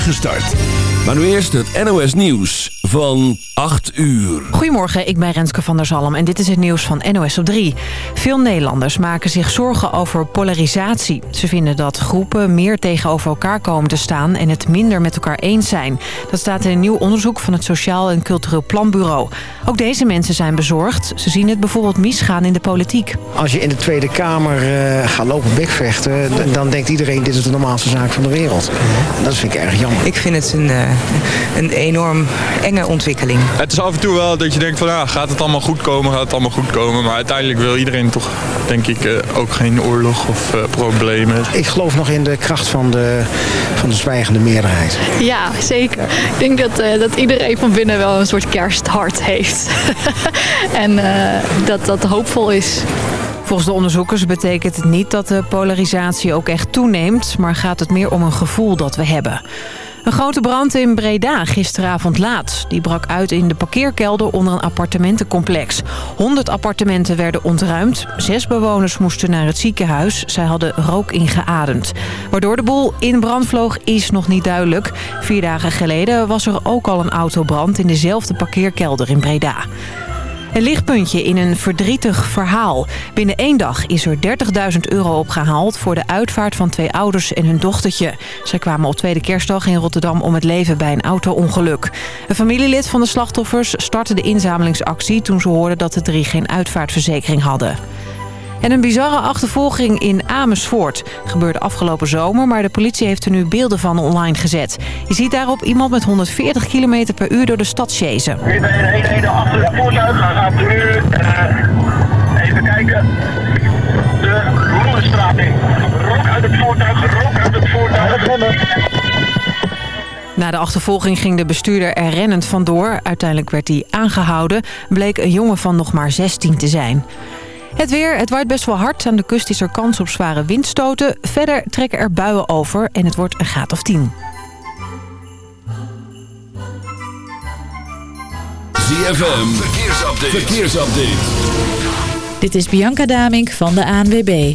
start. Maar nu eerst het NOS Nieuws van 8 uur. Goedemorgen, ik ben Renske van der Zalm en dit is het nieuws van NOS op 3. Veel Nederlanders maken zich zorgen over polarisatie. Ze vinden dat groepen meer tegenover elkaar komen te staan... en het minder met elkaar eens zijn. Dat staat in een nieuw onderzoek van het Sociaal en Cultureel Planbureau. Ook deze mensen zijn bezorgd. Ze zien het bijvoorbeeld misgaan in de politiek. Als je in de Tweede Kamer uh, gaat lopen bekvechten... dan denkt iedereen dit is de normaalste zaak van de wereld. Dat vind ik erg jammer. Ik vind het een, uh, een enorm enge ontwikkeling. Het is af en toe wel dat je denkt van ja, gaat het allemaal goed komen, gaat het allemaal goed komen. Maar uiteindelijk wil iedereen toch, denk ik, uh, ook geen oorlog of problemen. Ik geloof nog in de kracht van de, van de zwijgende meerderheid. Ja, zeker. Ik denk dat, dat iedereen van binnen wel een soort kersthart heeft. en dat dat hoopvol is. Volgens de onderzoekers betekent het niet dat de polarisatie ook echt toeneemt... maar gaat het meer om een gevoel dat we hebben. Een grote brand in Breda gisteravond laat. Die brak uit in de parkeerkelder onder een appartementencomplex. 100 appartementen werden ontruimd. Zes bewoners moesten naar het ziekenhuis. Zij hadden rook ingeademd. Waardoor de boel in brand vloog is nog niet duidelijk. Vier dagen geleden was er ook al een autobrand in dezelfde parkeerkelder in Breda. Een lichtpuntje in een verdrietig verhaal. Binnen één dag is er 30.000 euro opgehaald voor de uitvaart van twee ouders en hun dochtertje. Zij kwamen op tweede kerstdag in Rotterdam om het leven bij een auto-ongeluk. Een familielid van de slachtoffers startte de inzamelingsactie toen ze hoorden dat de drie geen uitvaartverzekering hadden. En een bizarre achtervolging in Amersfoort. Gebeurde afgelopen zomer, maar de politie heeft er nu beelden van online gezet. Je ziet daarop iemand met 140 km per uur door de stad chasen. Hier ben je achter het voertuig, gaat nu uh, even kijken. De Roelenstraat in. Rok uit het voertuig, rok uit het voertuig. Na de achtervolging ging de bestuurder er rennend vandoor. Uiteindelijk werd hij aangehouden. Bleek een jongen van nog maar 16 te zijn. Het weer, het waait best wel hard. Aan de kust is er kans op zware windstoten. Verder trekken er buien over en het wordt een graad of 10. ZFM, verkeersupdate. verkeersupdate. Dit is Bianca Damink van de ANWB.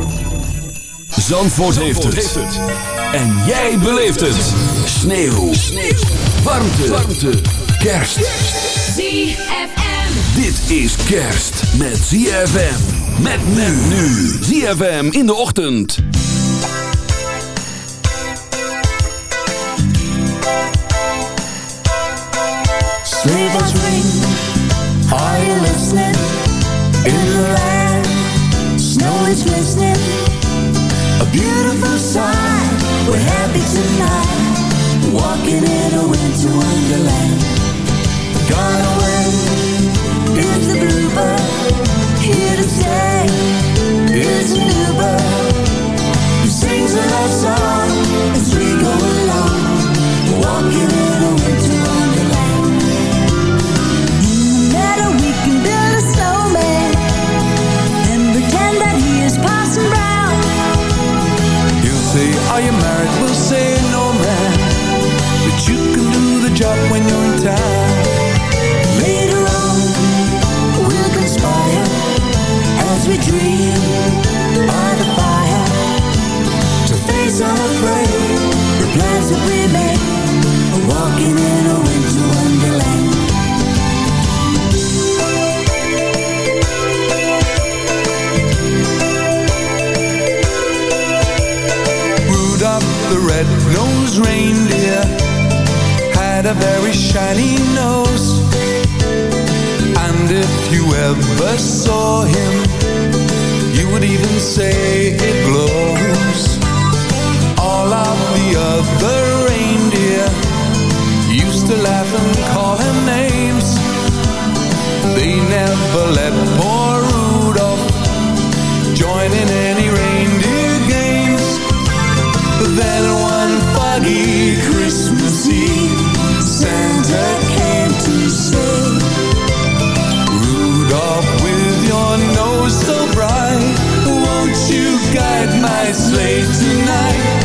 Zandvoort, heeft, het. En jij beleeft het. Sneeuw. Sneeuw. Warmte. Warmte. Kerst. ZFM. Dit is kerst met ZFM. Met men nu. ZFM in de ochtend. Sleigh bells ring. Are you listening? In the land. Snow is glistening. Beautiful sight, we're happy tonight Walking in a winter wonderland. Gone away is the bluebird Here to stay. Is a new bird. Who sings a love song as we go along Walking married? We'll say no man But you can do the job when you're in town Later on, we'll conspire As we dream Nose reindeer had a very shiny nose. And if you ever saw him You would even say it glows. All of the other reindeer Used to laugh and call him names. They never let poor Rudolph Join in any race. guide my sleigh tonight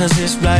ergens is blijven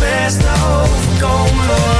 Beste overkomen,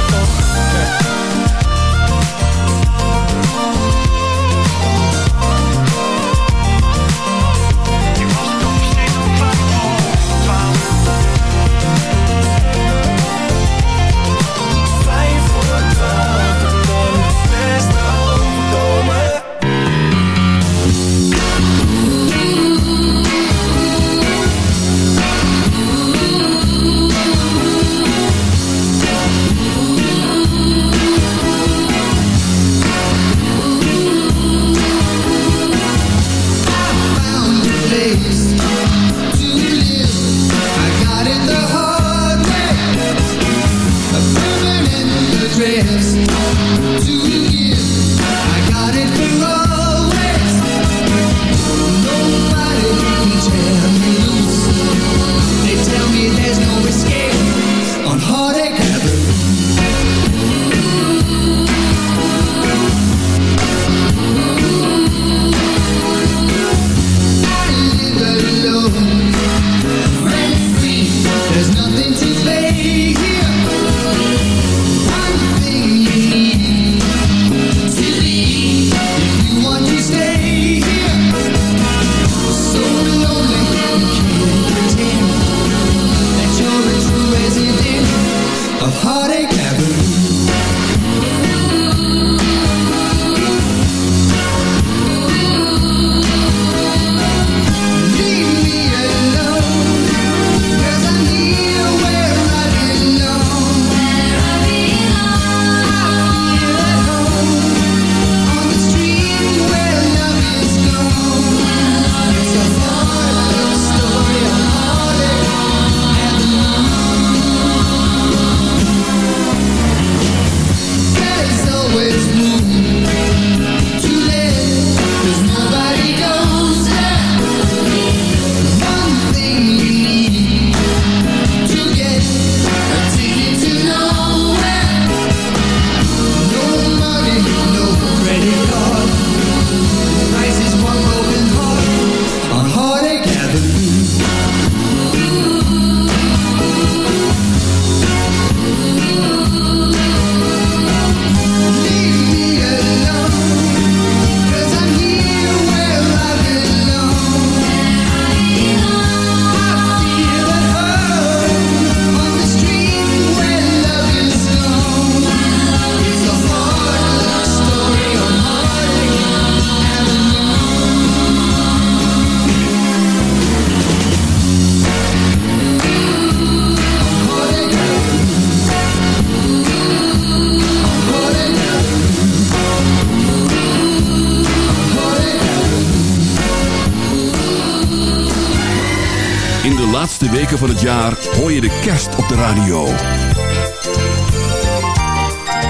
van het jaar hoor je de kerst op de radio.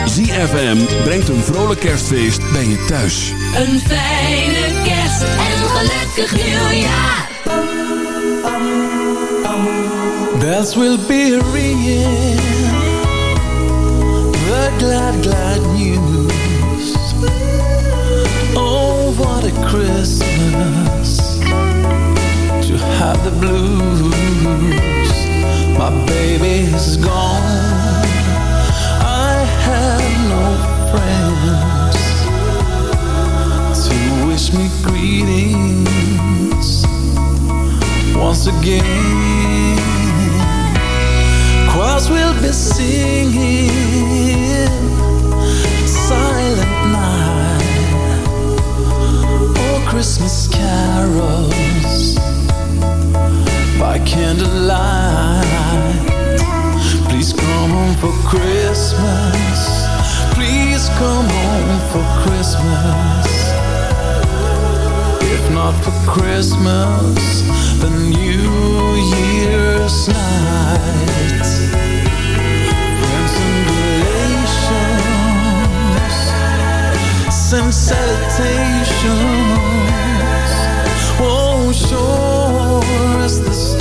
ZFM brengt een vrolijk kerstfeest bij je thuis. Een fijne kerst en een gelukkig nieuwjaar. Bells will be ringing The glad, glad news Oh, what a Christmas have the blues. My baby is gone. I have no friends To wish me greetings Once again. Choirs will be singing Silent night Or Christmas carols candlelight. Please come home for Christmas. Please come home for Christmas. If not for Christmas The New Year's relations salutations. Oh, sure as the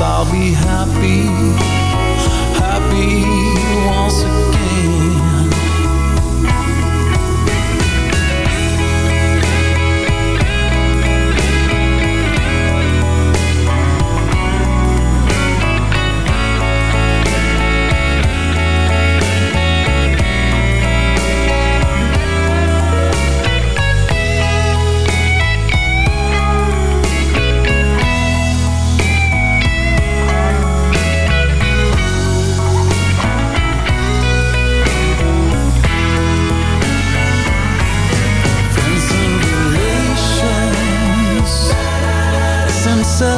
I'll be happy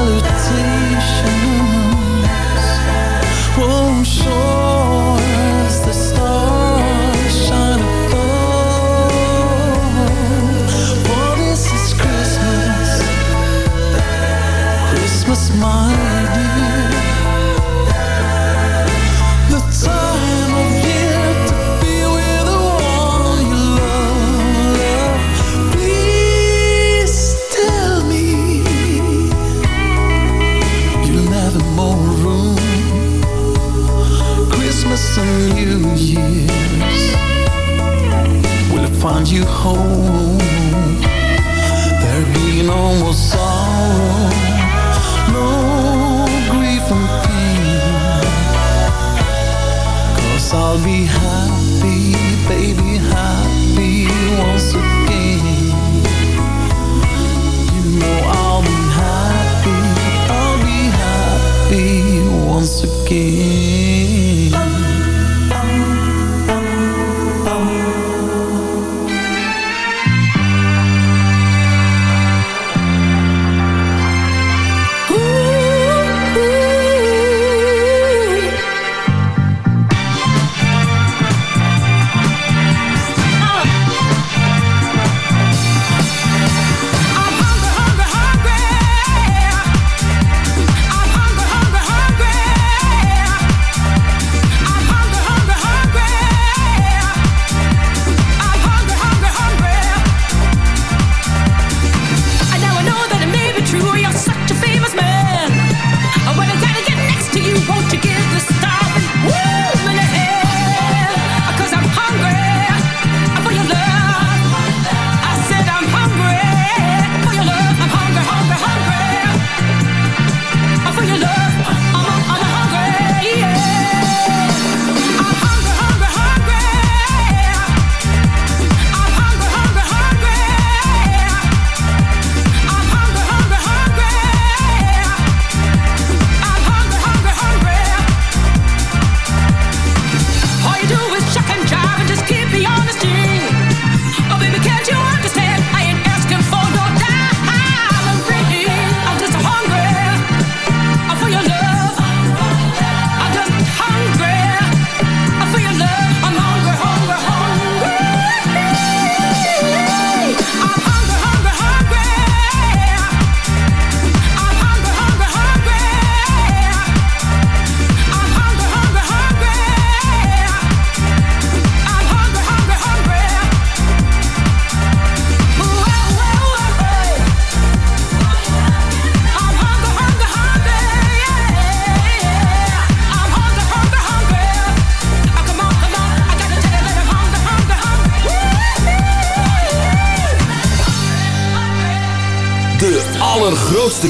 Send salutations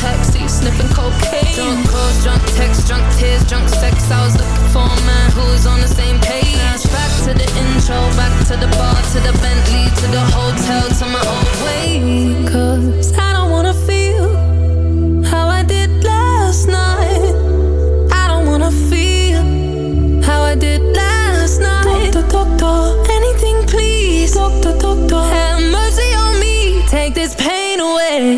taxi, sniffing cocaine. Drunk calls, drunk texts, drunk tears, drunk sex. I was looking for a man was on the same page. Back to the intro, back to the bar, to the Bentley, to the hotel, to my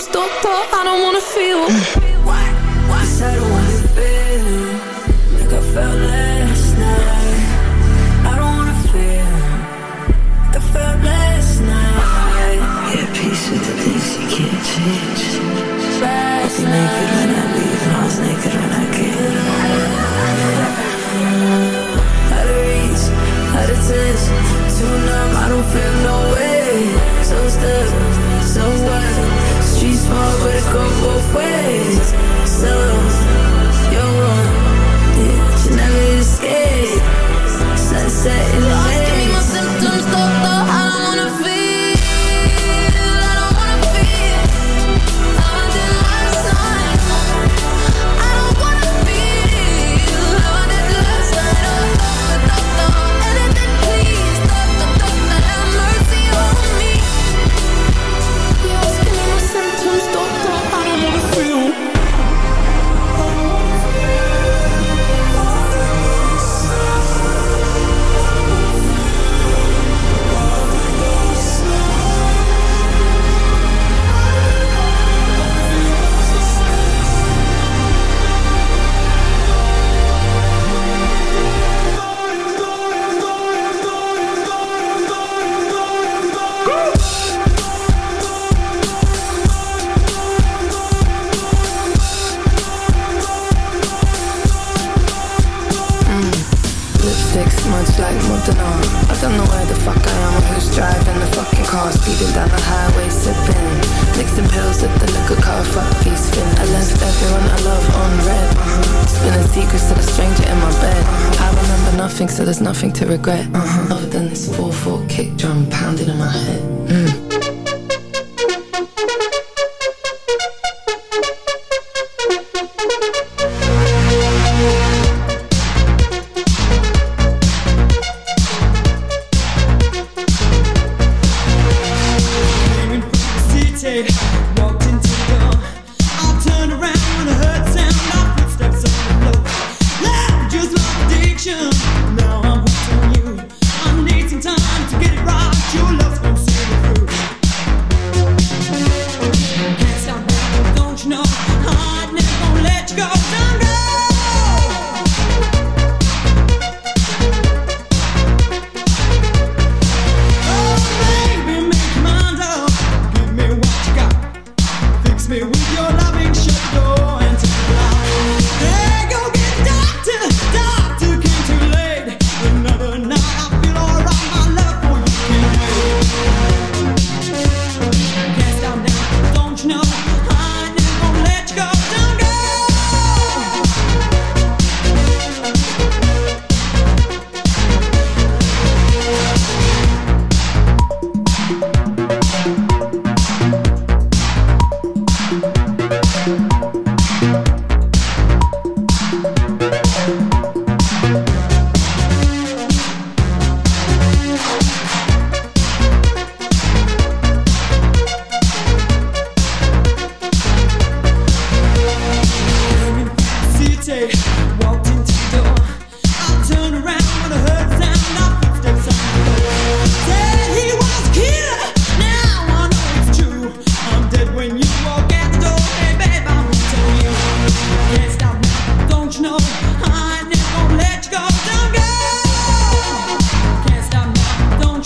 symptoms, doctor. I don't wanna feel. Cause I don't wanna feel like I felt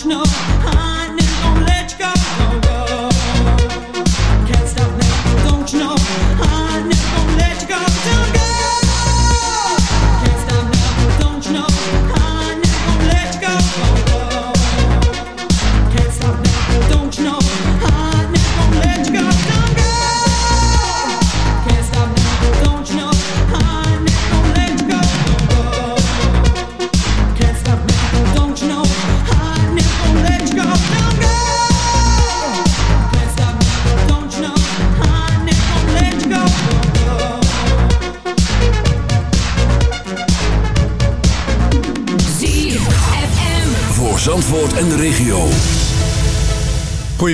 no.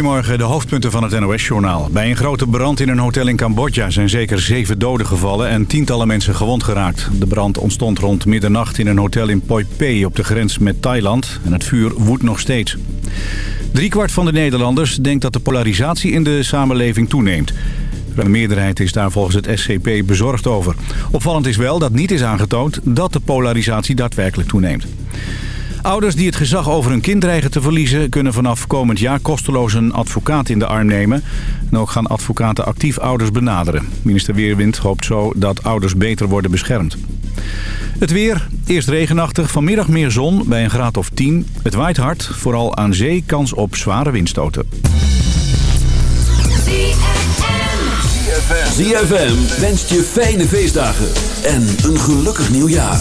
Goedemorgen, de hoofdpunten van het NOS-journaal. Bij een grote brand in een hotel in Cambodja zijn zeker zeven doden gevallen en tientallen mensen gewond geraakt. De brand ontstond rond middernacht in een hotel in Poi Pei op de grens met Thailand en het vuur woedt nog steeds. Driekwart van de Nederlanders denkt dat de polarisatie in de samenleving toeneemt. De meerderheid is daar volgens het SCP bezorgd over. Opvallend is wel dat niet is aangetoond dat de polarisatie daadwerkelijk toeneemt. Ouders die het gezag over hun kind dreigen te verliezen... kunnen vanaf komend jaar kosteloos een advocaat in de arm nemen. En ook gaan advocaten actief ouders benaderen. Minister Weerwind hoopt zo dat ouders beter worden beschermd. Het weer, eerst regenachtig, vanmiddag meer zon bij een graad of 10. Het waait hard, vooral aan zee kans op zware windstoten. ZFM wenst je fijne feestdagen en een gelukkig nieuwjaar.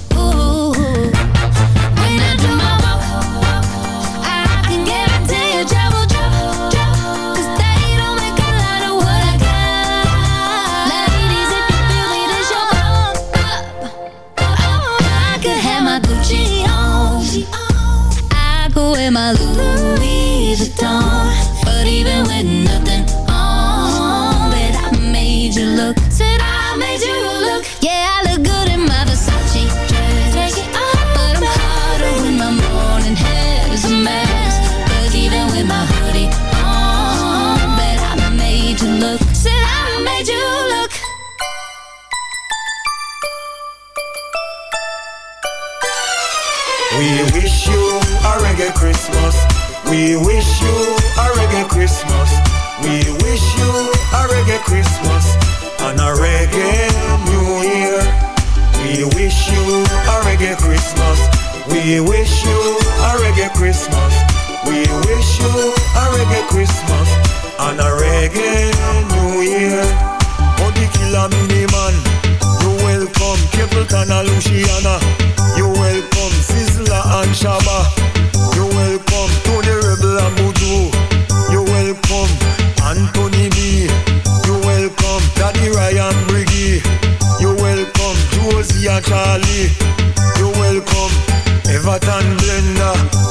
Reggae Christmas. We wish you a reggae Christmas. We wish you a reggae Christmas and a reggae New Year. We wish you a reggae Christmas. We wish you a reggae Christmas. We wish you a reggae Christmas and a reggae New Year. Oh, Bounty Killer Beenie Man, you welcome Capleton and Luciano. You welcome Sizzla and Shabba. You welcome Tony Rebel and Buju. You welcome Anthony B. You welcome Daddy Ryan Briggy. You welcome Josie and Charlie. You welcome Everton Blender.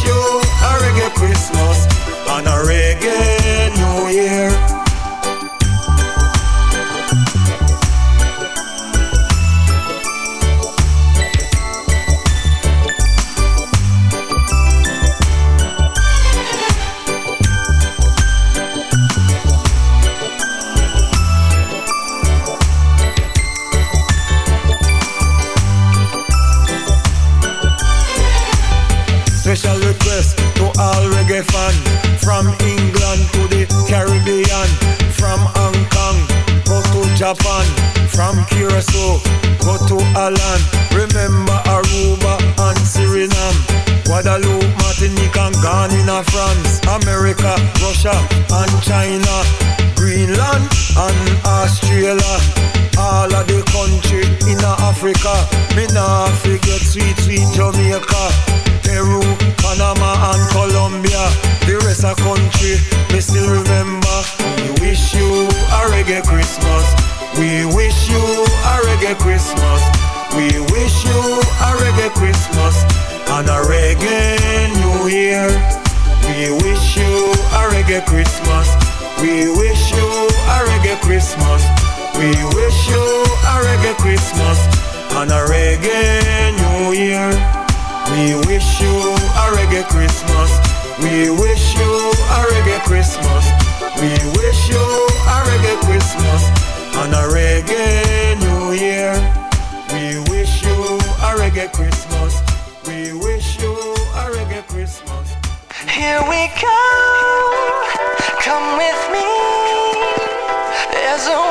We wish you a reggae Christmas And a reggae New Year we wish you a reggae Christmas. We wish you a reggae Christmas. We wish you a reggae Christmas and a reggae New Year. We wish you a reggae Christmas. We wish you a reggae Christmas. Here we go. Come with me. There's a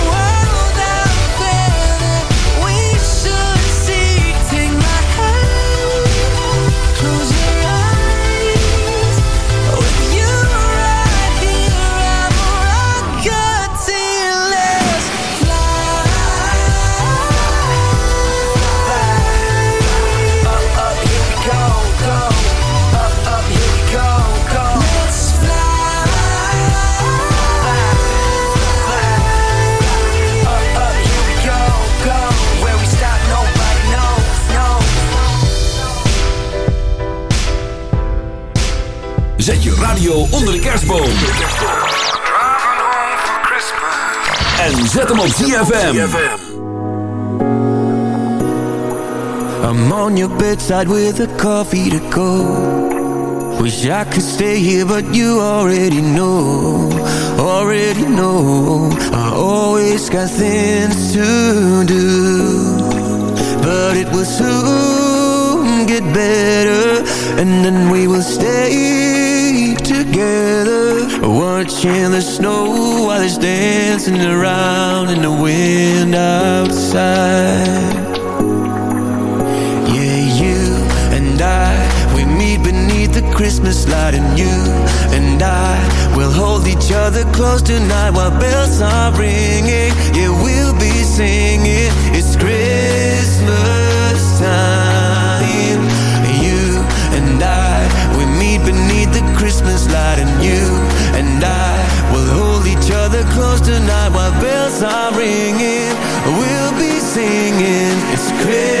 Zet je radio onder de kerstboom. En zet hem op ZFM. I'm on your bedside with a coffee to go. Wish I could stay here, but you already know, already know. I always got things to do, but it will soon get better, and then we will stay together, watching the snow while it's dancing around in the wind outside. Yeah, you and I, we meet beneath the Christmas light, and you and I will hold each other close tonight while bells are ringing. Yeah, we'll be singing. Close tonight while bells are ringing. We'll be singing. It's Christmas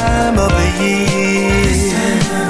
time of the year.